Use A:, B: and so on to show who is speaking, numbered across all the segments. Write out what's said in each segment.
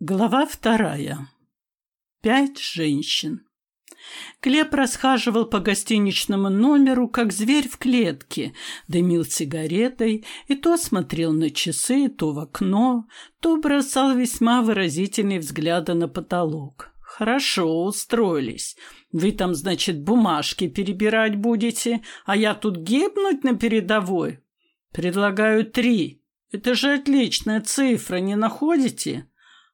A: Глава вторая. Пять женщин. Глеб расхаживал по гостиничному номеру, как зверь в клетке, дымил сигаретой и то смотрел на часы, то в окно, то бросал весьма выразительные взгляды на потолок. «Хорошо устроились. Вы там, значит, бумажки перебирать будете, а я тут гибнуть на передовой? Предлагаю три. Это же отличная цифра, не находите?»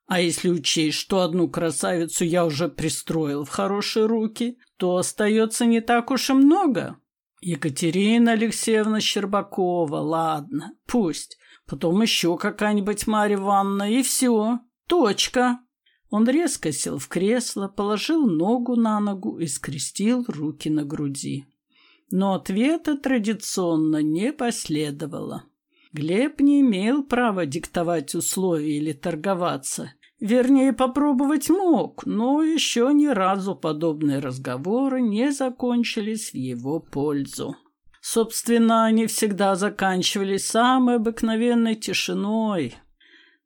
A: А если учесть, что одну красавицу я уже пристроил в хорошие руки, то остается не так уж и много. Екатерина Алексеевна Щербакова, ладно, пусть. Потом еще какая-нибудь Марья Ивановна, и все. Точка. Он резко сел в кресло, положил ногу на ногу и скрестил руки на груди. Но ответа традиционно не последовало. Глеб не имел права диктовать условия или торговаться. Вернее, попробовать мог, но еще ни разу подобные разговоры не закончились в его пользу. Собственно, они всегда заканчивались самой обыкновенной тишиной,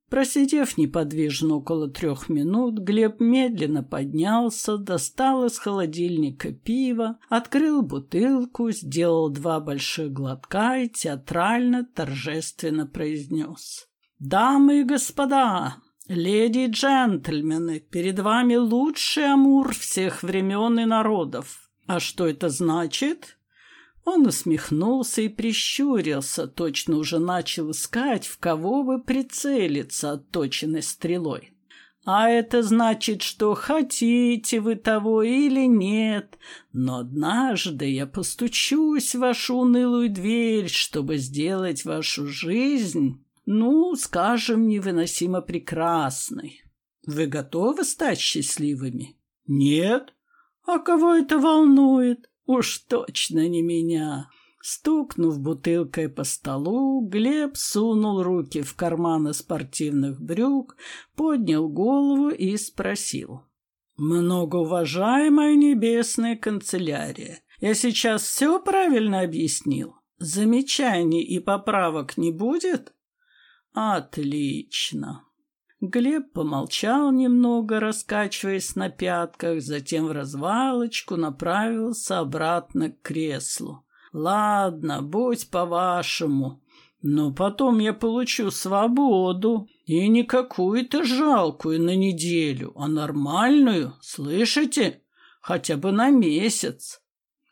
A: Просидев неподвижно около трех минут, Глеб медленно поднялся, достал из холодильника пиво, открыл бутылку, сделал два больших глотка и театрально, торжественно произнес. «Дамы и господа, леди и джентльмены, перед вами лучший амур всех времен и народов. А что это значит?» Он усмехнулся и прищурился, точно уже начал искать, в кого бы прицелиться отточенной стрелой. А это значит, что хотите вы того или нет, но однажды я постучусь в вашу унылую дверь, чтобы сделать вашу жизнь, ну, скажем, невыносимо прекрасной. Вы готовы стать счастливыми? Нет? А кого это волнует? Уж точно не меня. Стукнув бутылкой по столу, Глеб сунул руки в карманы спортивных брюк, поднял голову и спросил. «Многоуважаемая небесная канцелярия, я сейчас все правильно объяснил? Замечаний и поправок не будет?» «Отлично. Глеб помолчал немного, раскачиваясь на пятках, затем в развалочку направился обратно к креслу. «Ладно, будь по-вашему, но потом я получу свободу, и не какую-то жалкую на неделю, а нормальную, слышите? Хотя бы на месяц».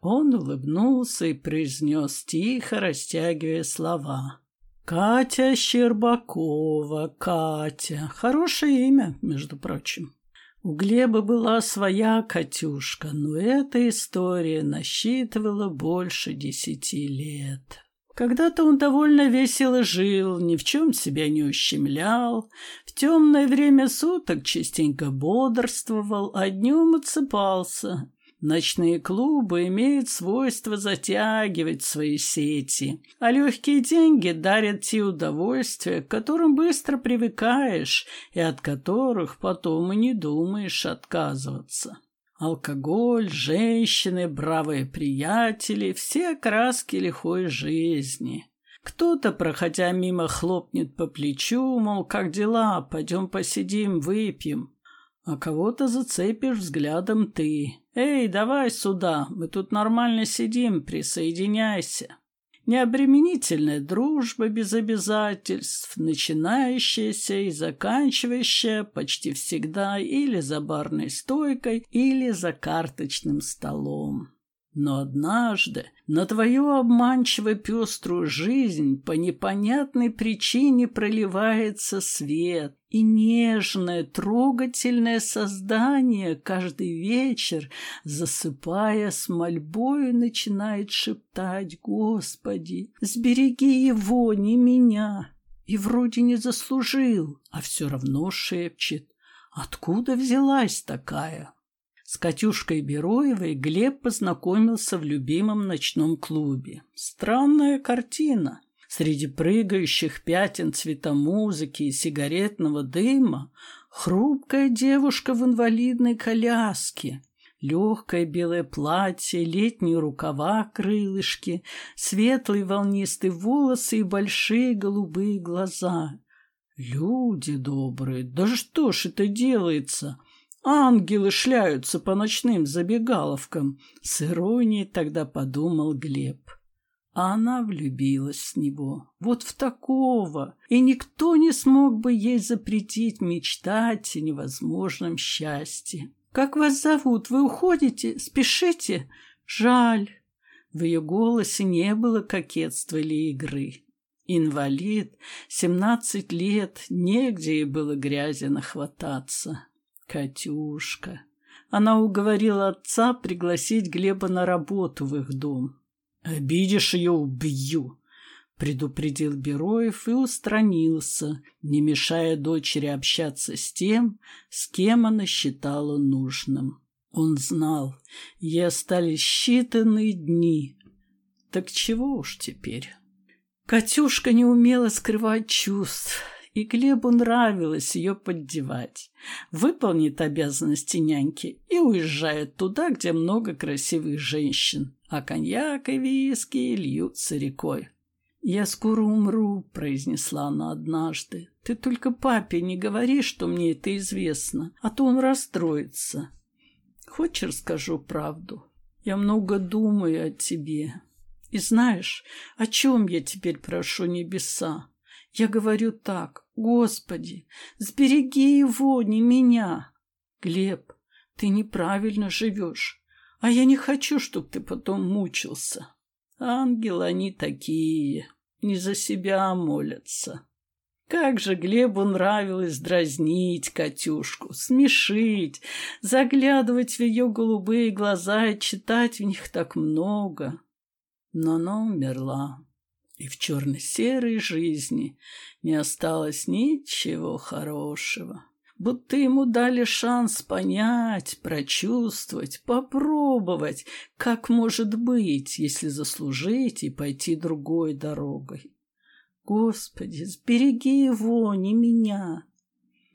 A: Он улыбнулся и произнес тихо, растягивая слова. Катя Щербакова, Катя. Хорошее имя, между прочим. У Глеба была своя Катюшка, но эта история насчитывала больше десяти лет. Когда-то он довольно весело жил, ни в чем себя не ущемлял, в темное время суток частенько бодрствовал, а днем отсыпался. Ночные клубы имеют свойство затягивать свои сети, а легкие деньги дарят те удовольствия, к которым быстро привыкаешь и от которых потом и не думаешь отказываться. Алкоголь, женщины, бравые приятели — все окраски лихой жизни. Кто-то, проходя мимо, хлопнет по плечу, мол, как дела, пойдем посидим, выпьем. А кого-то зацепишь взглядом ты. «Эй, давай сюда, мы тут нормально сидим, присоединяйся». Необременительная дружба без обязательств, начинающаяся и заканчивающая почти всегда или за барной стойкой, или за карточным столом. Но однажды на твою обманчиво пеструю жизнь по непонятной причине проливается свет, и нежное, трогательное создание каждый вечер, засыпая с мольбой, начинает шептать «Господи, сбереги его, не меня!» И вроде не заслужил, а все равно шепчет «Откуда взялась такая?» С Катюшкой Бероевой Глеб познакомился в любимом ночном клубе. Странная картина. Среди прыгающих пятен цветомузыки и сигаретного дыма хрупкая девушка в инвалидной коляске. Легкое белое платье, летние рукава, крылышки, светлые волнистые волосы и большие голубые глаза. Люди добрые, да что ж это делается? Ангелы шляются по ночным забегаловкам. С иронией тогда подумал Глеб. А она влюбилась в него. Вот в такого. И никто не смог бы ей запретить мечтать о невозможном счастье. «Как вас зовут? Вы уходите? Спешите?» «Жаль». В ее голосе не было кокетства или игры. Инвалид, семнадцать лет, негде ей было грязи нахвататься. Катюшка. Она уговорила отца пригласить Глеба на работу в их дом. «Обидишь ее, убью!» — предупредил Бероев и устранился, не мешая дочери общаться с тем, с кем она считала нужным. Он знал, ей остались считанные дни. Так чего уж теперь? Катюшка не умела скрывать чувств, и Глебу нравилось ее поддевать. Выполнит обязанности няньки и уезжает туда, где много красивых женщин а коньяк и виски льются рекой. «Я скоро умру», — произнесла она однажды. «Ты только папе не говори, что мне это известно, а то он расстроится. Хочешь, расскажу правду? Я много думаю о тебе. И знаешь, о чем я теперь прошу небеса? Я говорю так, Господи, сбереги его, не меня. Глеб, ты неправильно живешь. А я не хочу, чтобы ты потом мучился. Ангелы они такие, не за себя молятся. Как же Глебу нравилось дразнить Катюшку, смешить, заглядывать в ее голубые глаза и читать в них так много. Но она умерла, и в черно-серой жизни не осталось ничего хорошего будто ему дали шанс понять, прочувствовать, попробовать, как может быть, если заслужить и пойти другой дорогой. Господи, сбереги его, не меня.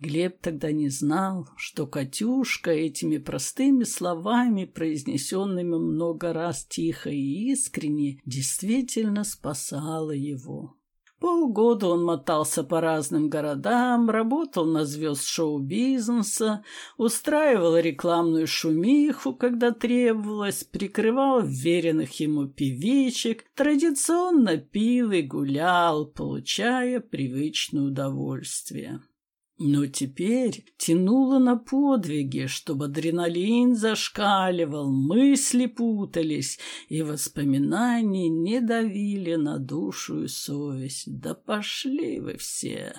A: Глеб тогда не знал, что Катюшка этими простыми словами, произнесенными много раз тихо и искренне, действительно спасала его. Полгода он мотался по разным городам, работал на звезд шоу-бизнеса, устраивал рекламную шумиху, когда требовалось, прикрывал веренных ему певичек, традиционно пил и гулял, получая привычное удовольствие. Но теперь тянуло на подвиги, чтобы адреналин зашкаливал, мысли путались, и воспоминания не давили на душу и совесть. Да пошли вы все!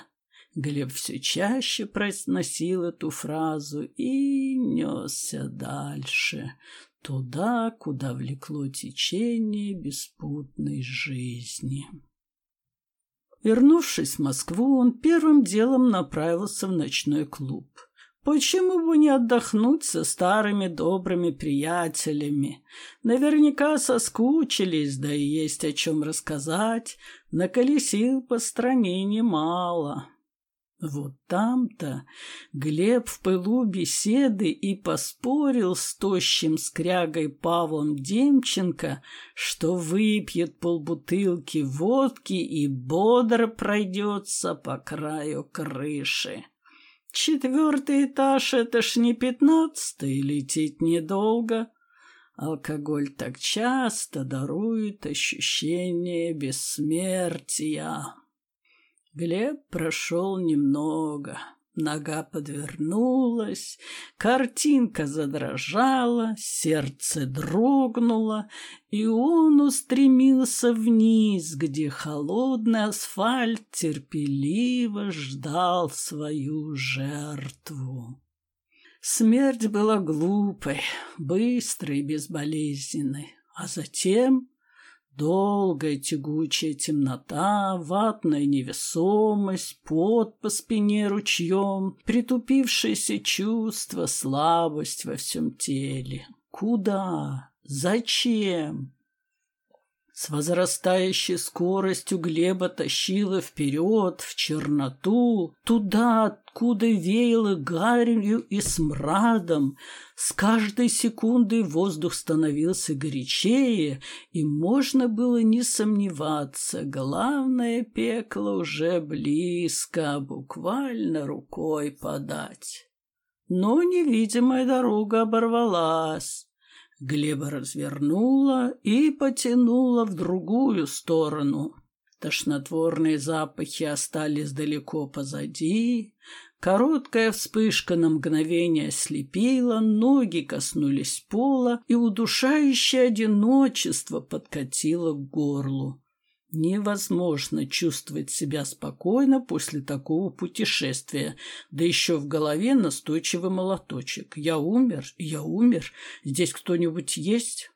A: Глеб все чаще произносил эту фразу и несся дальше, туда, куда влекло течение беспутной жизни. Вернувшись в Москву, он первым делом направился в ночной клуб. Почему бы не отдохнуть со старыми добрыми приятелями? Наверняка соскучились, да и есть о чем рассказать. Наколесил по стране немало. Вот там-то Глеб в пылу беседы и поспорил с тощим скрягой Павлом Демченко, что выпьет полбутылки водки и бодро пройдется по краю крыши. Четвертый этаж — это ж не пятнадцатый, лететь недолго. Алкоголь так часто дарует ощущение бессмертия. Глеб прошел немного. Нога подвернулась, картинка задрожала, сердце дрогнуло, и он устремился вниз, где холодный асфальт терпеливо ждал свою жертву. Смерть была глупой, быстрой и безболезненной, а затем Долгая тягучая темнота, ватная невесомость, пот по спине ручьем, притупившееся чувство, слабость во всем теле. Куда? Зачем? С возрастающей скоростью Глеба тащило вперед, в черноту, туда, откуда веяло гарью и смрадом. С каждой секундой воздух становился горячее, и можно было не сомневаться, главное пекло уже близко, буквально рукой подать. Но невидимая дорога оборвалась. Глеба развернула и потянула в другую сторону. Тошнотворные запахи остались далеко позади. Короткая вспышка на мгновение ослепила, ноги коснулись пола, и удушающее одиночество подкатило к горлу. Невозможно чувствовать себя спокойно после такого путешествия, да еще в голове настойчивый молоточек. Я умер, я умер, здесь кто-нибудь есть?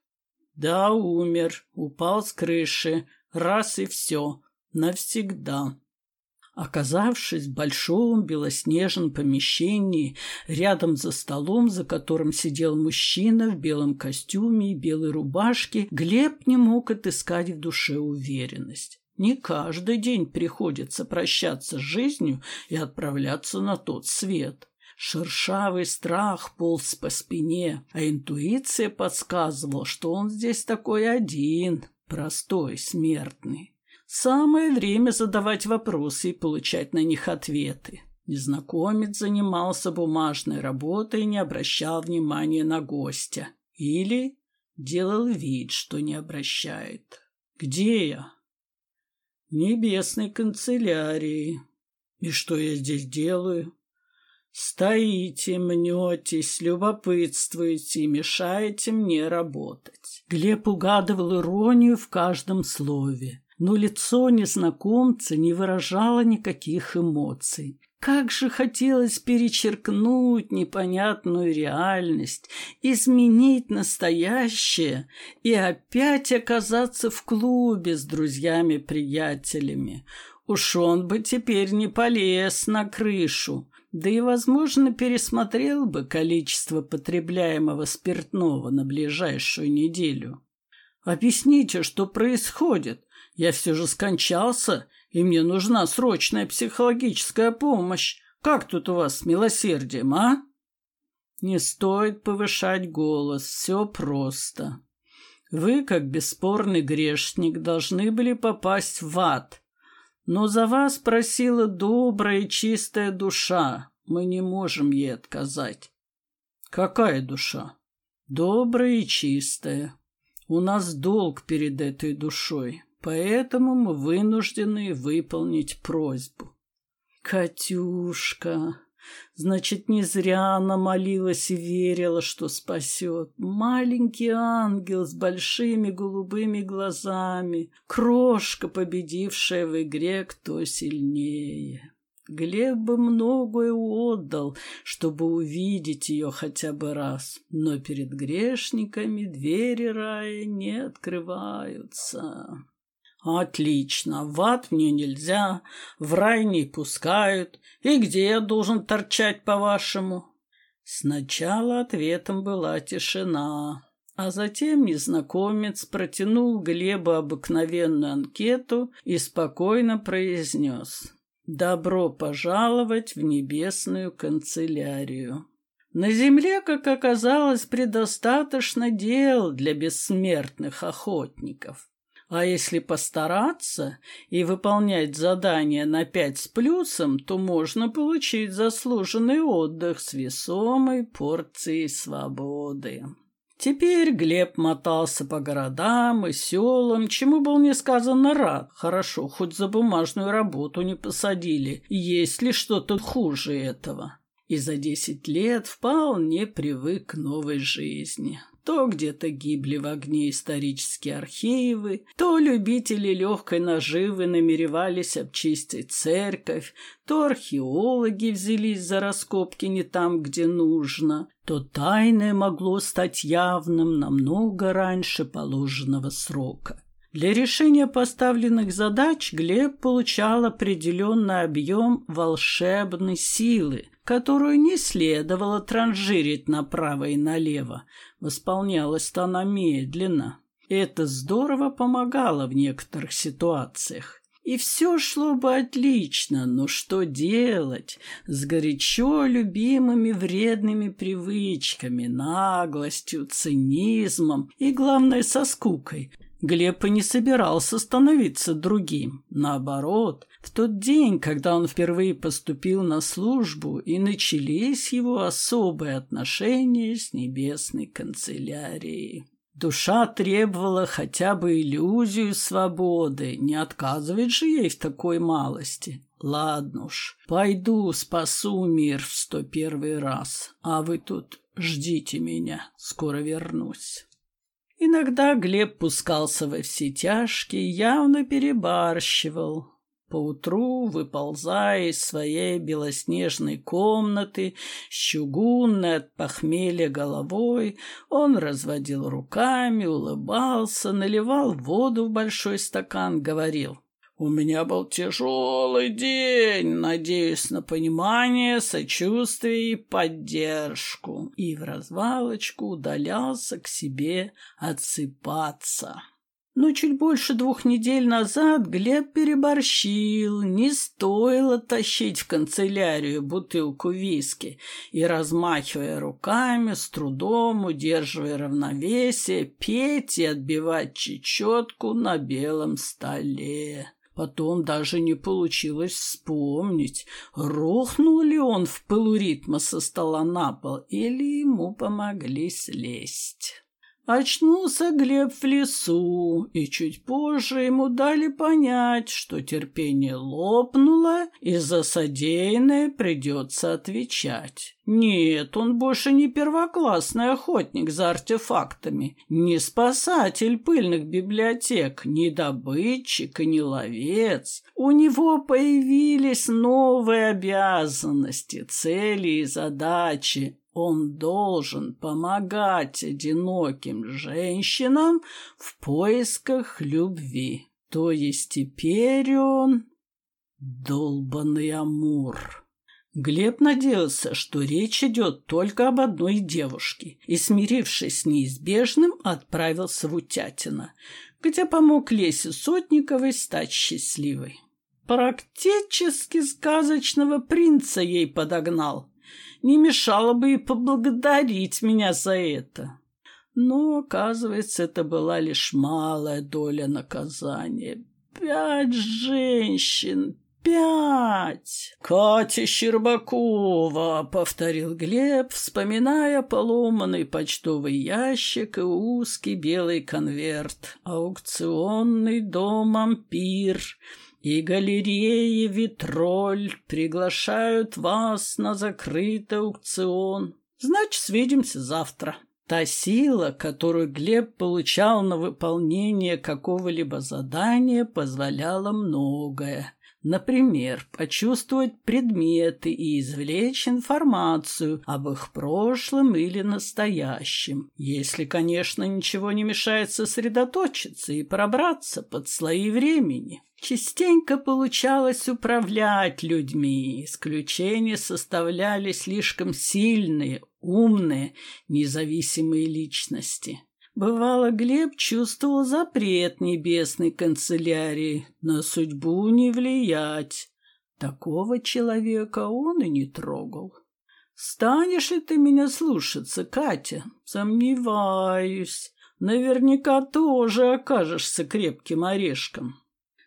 A: Да, умер, упал с крыши, раз и все, навсегда. Оказавшись в большом белоснежном помещении, рядом за столом, за которым сидел мужчина в белом костюме и белой рубашке, Глеб не мог отыскать в душе уверенность. Не каждый день приходится прощаться с жизнью и отправляться на тот свет. Шершавый страх полз по спине, а интуиция подсказывала, что он здесь такой один, простой, смертный. Самое время задавать вопросы и получать на них ответы. Незнакомец занимался бумажной работой и не обращал внимания на гостя. Или делал вид, что не обращает. «Где я?» «В небесной канцелярии. И что я здесь делаю?» «Стоите, мнетесь, любопытствуете и мешаете мне работать». Глеб угадывал иронию в каждом слове но лицо незнакомца не выражало никаких эмоций. Как же хотелось перечеркнуть непонятную реальность, изменить настоящее и опять оказаться в клубе с друзьями-приятелями. Уж он бы теперь не полез на крышу, да и, возможно, пересмотрел бы количество потребляемого спиртного на ближайшую неделю. «Объясните, что происходит?» Я все же скончался, и мне нужна срочная психологическая помощь. Как тут у вас с милосердием, а? Не стоит повышать голос, все просто. Вы, как бесспорный грешник, должны были попасть в ад. Но за вас просила добрая и чистая душа. Мы не можем ей отказать. Какая душа? Добрая и чистая. У нас долг перед этой душой. Поэтому мы вынуждены выполнить просьбу. Катюшка, значит, не зря она молилась и верила, что спасет. Маленький ангел с большими голубыми глазами, крошка, победившая в игре «Кто сильнее». Глеб бы многое отдал, чтобы увидеть ее хотя бы раз, но перед грешниками двери рая не открываются. «Отлично. В ад мне нельзя, в рай не пускают. И где я должен торчать, по-вашему?» Сначала ответом была тишина, а затем незнакомец протянул Глебу обыкновенную анкету и спокойно произнес «Добро пожаловать в небесную канцелярию». На земле, как оказалось, предостаточно дел для бессмертных охотников. А если постараться и выполнять задания на пять с плюсом, то можно получить заслуженный отдых с весомой порцией свободы. Теперь Глеб мотался по городам и селам, чему был несказанно рад. Хорошо, хоть за бумажную работу не посадили. Есть ли что-то хуже этого? И за десять лет вполне привык к новой жизни. То где-то гибли в огне исторические архивы, то любители легкой наживы намеревались обчистить церковь, то археологи взялись за раскопки не там, где нужно, то тайное могло стать явным намного раньше положенного срока. Для решения поставленных задач Глеб получал определенный объем волшебной силы, которую не следовало транжирить направо и налево. Восполнялась-то она медленно. Это здорово помогало в некоторых ситуациях. И все шло бы отлично, но что делать с горячо любимыми вредными привычками, наглостью, цинизмом и, главное, со скукой? Глеб и не собирался становиться другим. Наоборот, в тот день, когда он впервые поступил на службу, и начались его особые отношения с небесной канцелярией. Душа требовала хотя бы иллюзию свободы, не отказывать же ей в такой малости. Ладно уж, пойду спасу мир в сто первый раз, а вы тут ждите меня, скоро вернусь. Иногда Глеб пускался во все тяжкие, явно перебарщивал, Поутру, выползая из своей белоснежной комнаты с чугунной от похмелья головой, он разводил руками, улыбался, наливал воду в большой стакан, говорил «У меня был тяжелый день, надеюсь на понимание, сочувствие и поддержку» и в развалочку удалялся к себе отсыпаться. Но чуть больше двух недель назад Глеб переборщил, не стоило тащить в канцелярию бутылку виски и, размахивая руками, с трудом удерживая равновесие, петь и отбивать чечетку на белом столе. Потом даже не получилось вспомнить, рухнул ли он в пылу ритма со стола на пол или ему помогли слезть. Очнулся Глеб в лесу, и чуть позже ему дали понять, что терпение лопнуло, и за содеянное придется отвечать. Нет, он больше не первоклассный охотник за артефактами, не спасатель пыльных библиотек, не добытчик и не ловец. У него появились новые обязанности, цели и задачи, он должен помогать одиноким женщинам в поисках любви. То есть теперь он долбанный Амур. Глеб надеялся, что речь идет только об одной девушке, и, смирившись с неизбежным, отправился в Утятино, где помог Лесе Сотниковой стать счастливой. Практически сказочного принца ей подогнал не мешало бы и поблагодарить меня за это. Но, оказывается, это была лишь малая доля наказания. Пять женщин, пять. Катя Щербакова, повторил Глеб, вспоминая поломанный почтовый ящик и узкий белый конверт. Аукционный дом «Ампир» и галереи «Витроль» приглашают вас на закрытый аукцион. Значит, свидимся завтра. Та сила, которую Глеб получал на выполнение какого-либо задания, позволяла многое. Например, почувствовать предметы и извлечь информацию об их прошлом или настоящем, если, конечно, ничего не мешает сосредоточиться и пробраться под слои времени. Частенько получалось управлять людьми, исключения составляли слишком сильные, умные, независимые личности. Бывало, Глеб чувствовал запрет небесной канцелярии на судьбу не влиять. Такого человека он и не трогал. «Станешь ли ты меня слушаться, Катя?» «Сомневаюсь. Наверняка тоже окажешься крепким орешком».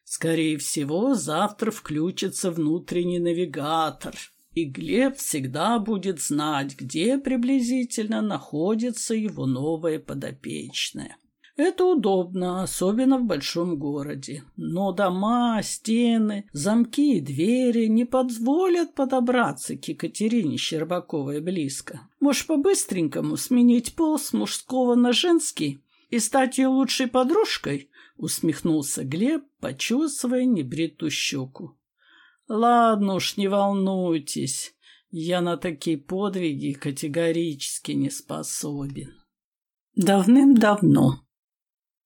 A: Скорее всего, завтра включится внутренний навигатор, и Глеб всегда будет знать, где приблизительно находится его новая подопечная. Это удобно, особенно в большом городе. Но дома, стены, замки и двери не позволят подобраться к Екатерине Щербаковой близко. Можешь по-быстренькому сменить пол с мужского на женский и стать ее лучшей подружкой? усмехнулся Глеб, почесывая небритую щеку. Ладно уж, не волнуйтесь, я на такие подвиги категорически не способен. Давным-давно.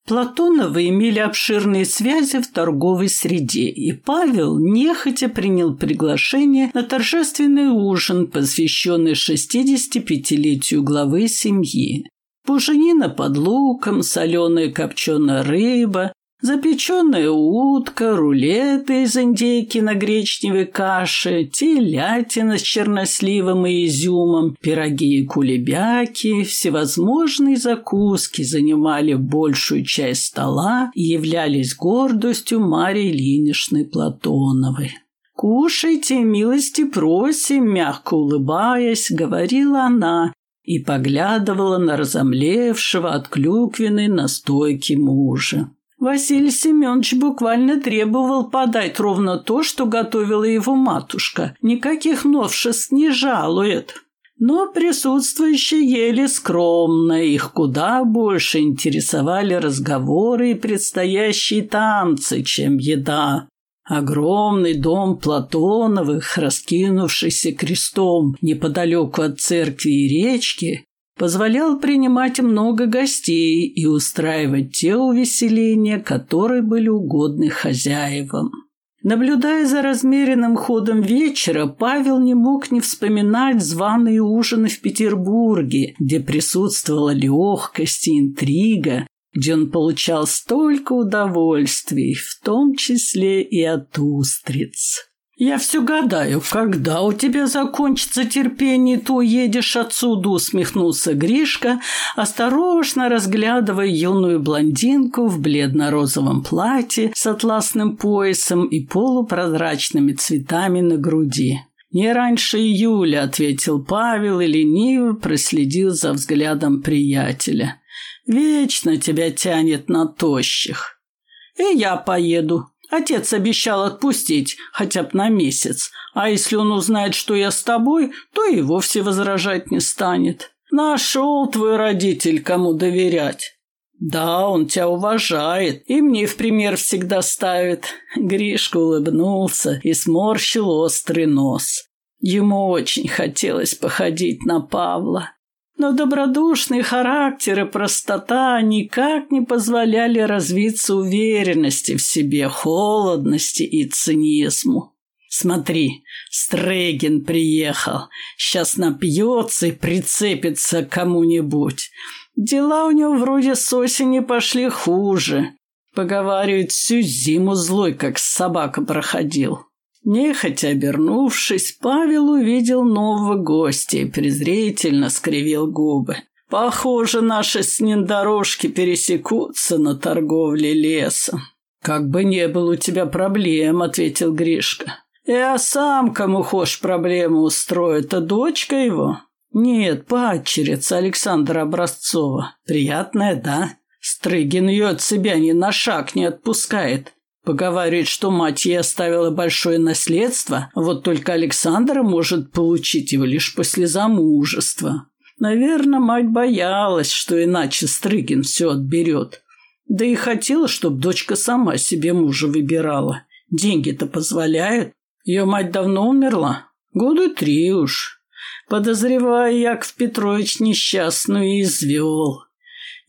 A: Платоновы имели обширные связи в торговой среде, и Павел нехотя принял приглашение на торжественный ужин, посвященный 65-летию главы семьи. Пуженина под луком, соленая копченая рыба, запеченная утка, рулеты из индейки на гречневой каше, телятина с черносливом и изюмом, пироги и кулебяки, всевозможные закуски занимали большую часть стола и являлись гордостью Марии Ильиничны Платоновой. «Кушайте, милости просим», мягко улыбаясь, говорила она и поглядывала на разомлевшего от клюквенной настойки мужа. Василий Семенович буквально требовал подать ровно то, что готовила его матушка. Никаких новшеств не жалует. Но присутствующие ели скромно, их куда больше интересовали разговоры и предстоящие танцы, чем еда. Огромный дом Платоновых, раскинувшийся крестом неподалеку от церкви и речки, позволял принимать много гостей и устраивать те увеселения, которые были угодны хозяевам. Наблюдая за размеренным ходом вечера, Павел не мог не вспоминать званые ужины в Петербурге, где присутствовала легкость и интрига, где он получал столько удовольствий, в том числе и от устриц. «Я все гадаю, когда у тебя закончится терпение, то уедешь отсюда», усмехнулся Гришка, осторожно разглядывая юную блондинку в бледно-розовом платье с атласным поясом и полупрозрачными цветами на груди. «Не раньше июля», — ответил Павел и лениво проследил за взглядом приятеля. «Вечно тебя тянет на тощих». «И я поеду», Отец обещал отпустить хотя бы на месяц, а если он узнает, что я с тобой, то и вовсе возражать не станет. Нашел твой родитель, кому доверять. Да, он тебя уважает и мне в пример всегда ставит. Гришка улыбнулся и сморщил острый нос. Ему очень хотелось походить на Павла. Но добродушный характер и простота никак не позволяли развиться уверенности в себе, холодности и цинизму. Смотри, Стрейгин приехал. Сейчас напьется и прицепится к кому-нибудь. Дела у него вроде с осени пошли хуже. Поговаривают, всю зиму злой, как собака проходил. Нехотя обернувшись, Павел увидел нового гостя и презрительно скривил губы. «Похоже, наши с ним дорожки пересекутся на торговле лесом». «Как бы не было у тебя проблем», — ответил Гришка. «Я сам, кому хочешь проблему устрою, это дочка его?» «Нет, падчерица Александра Образцова. Приятная, да?» Стрыгин ее от себя ни на шаг не отпускает. Поговаривает, что мать ей оставила большое наследство, вот только Александра может получить его лишь после замужества. Наверное, мать боялась, что иначе Стрыгин все отберет. Да и хотела, чтобы дочка сама себе мужа выбирала. Деньги-то позволяют. Ее мать давно умерла. Года три уж. Подозревая, Яков Петрович несчастную извел.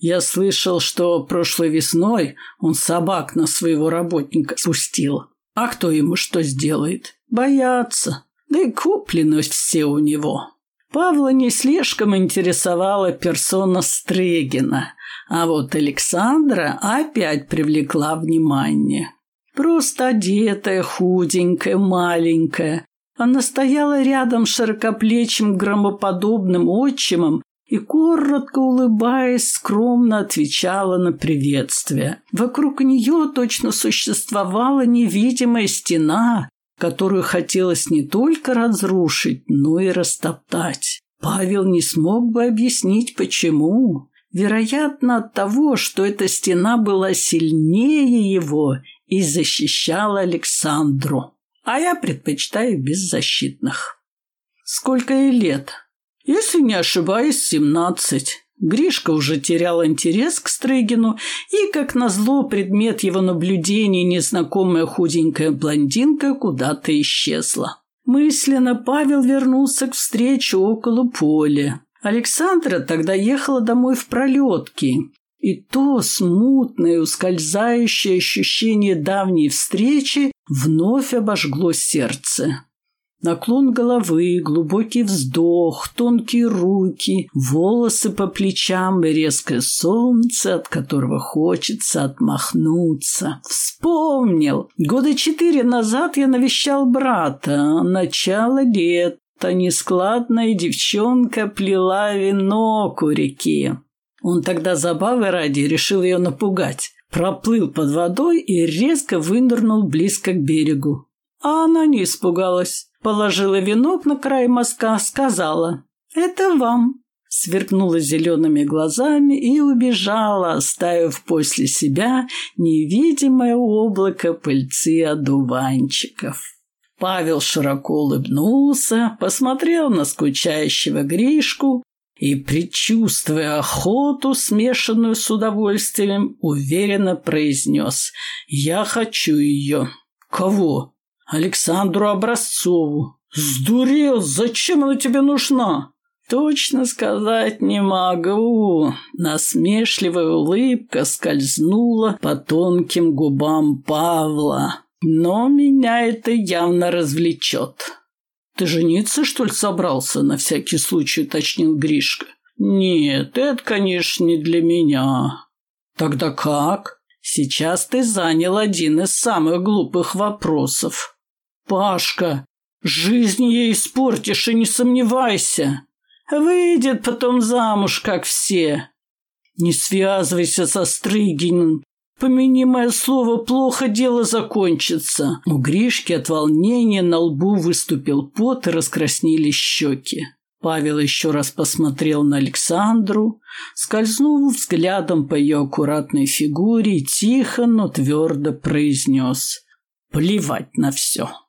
A: Я слышал, что прошлой весной он собак на своего работника спустил. А кто ему что сделает? Боятся. Да и купленность все у него. Павла не слишком интересовала персона Стрегина, а вот Александра опять привлекла внимание. Просто одетая, худенькая, маленькая. Она стояла рядом с широкоплечим громоподобным отчимом и, коротко улыбаясь, скромно отвечала на приветствие. Вокруг нее точно существовала невидимая стена, которую хотелось не только разрушить, но и растоптать. Павел не смог бы объяснить, почему. Вероятно, от того, что эта стена была сильнее его и защищала Александру. А я предпочитаю беззащитных. Сколько ей лет? Если не ошибаюсь, семнадцать. Гришка уже терял интерес к Стрыгину, и, как назло, предмет его наблюдений, незнакомая худенькая блондинка, куда-то исчезла. Мысленно Павел вернулся к встрече около поля. Александра тогда ехала домой в пролетке, и то смутное, ускользающее ощущение давней встречи вновь обожгло сердце. Наклон головы, глубокий вздох, тонкие руки, волосы по плечам и резкое солнце, от которого хочется отмахнуться. Вспомнил. Года четыре назад я навещал брата. Начало лет. Та нескладная девчонка плела венок у реки. Он тогда забавы ради решил ее напугать. Проплыл под водой и резко вынырнул близко к берегу. А она не испугалась. Положила венок на край мазка, сказала «Это вам». Сверкнула зелеными глазами и убежала, оставив после себя невидимое облако пыльцы одуванчиков. Павел широко улыбнулся, посмотрел на скучающего Гришку и, предчувствуя охоту, смешанную с удовольствием, уверенно произнес «Я хочу ее». «Кого?» Александру Образцову. Сдурел, зачем она тебе нужна? Точно сказать не могу. Насмешливая улыбка скользнула по тонким губам Павла. Но меня это явно развлечет. Ты жениться, что ли, собрался? На всякий случай уточнил Гришка. Нет, это, конечно, не для меня. Тогда как? Сейчас ты занял один из самых глупых вопросов. Пашка, жизнь ей испортишь и не сомневайся. Выйдет потом замуж, как все. Не связывайся со Стрыгиным. Помяни мое слово, плохо дело закончится. У Гришки от волнения на лбу выступил пот и раскраснились щеки. Павел еще раз посмотрел на Александру, скользнул взглядом по ее аккуратной фигуре и тихо, но твердо произнес «Плевать на все».